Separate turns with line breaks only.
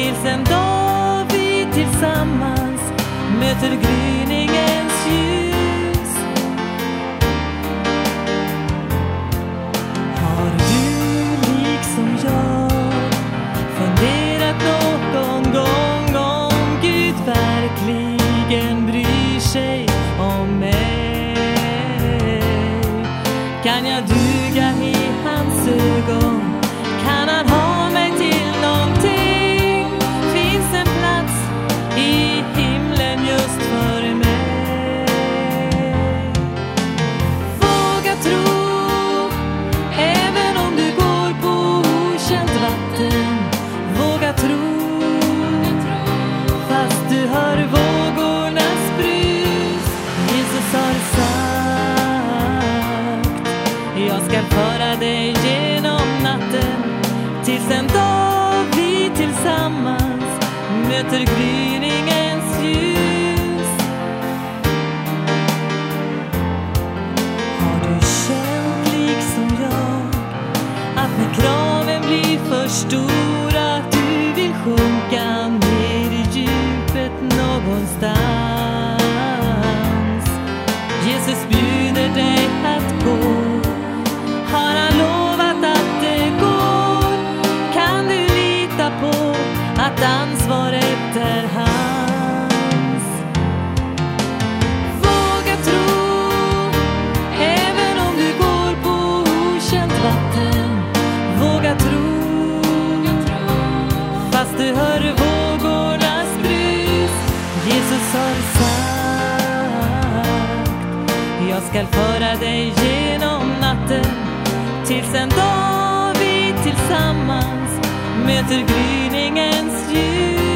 tills en dag vi tillsammans möter gryningens ljus. Har du liksom jag funderat någon gång om Gud verkligen bryr sig om mig? Kan jag duga i hans ögon? Kan han ha vatten. Våga tro, fast du hör vågornas brus. Jesus har sagt, jag ska föra dig genom natten tills en dag vi tillsammans möter gryningen. Förstår att du vill sjunka ner i djupet någonstans? Jesus bjuder dig att gå. Har han lovat att det går? Kan du lita på att ansvaret är skall föra dig genom natten tills en dag vi tillsammans möter gryningens ljus.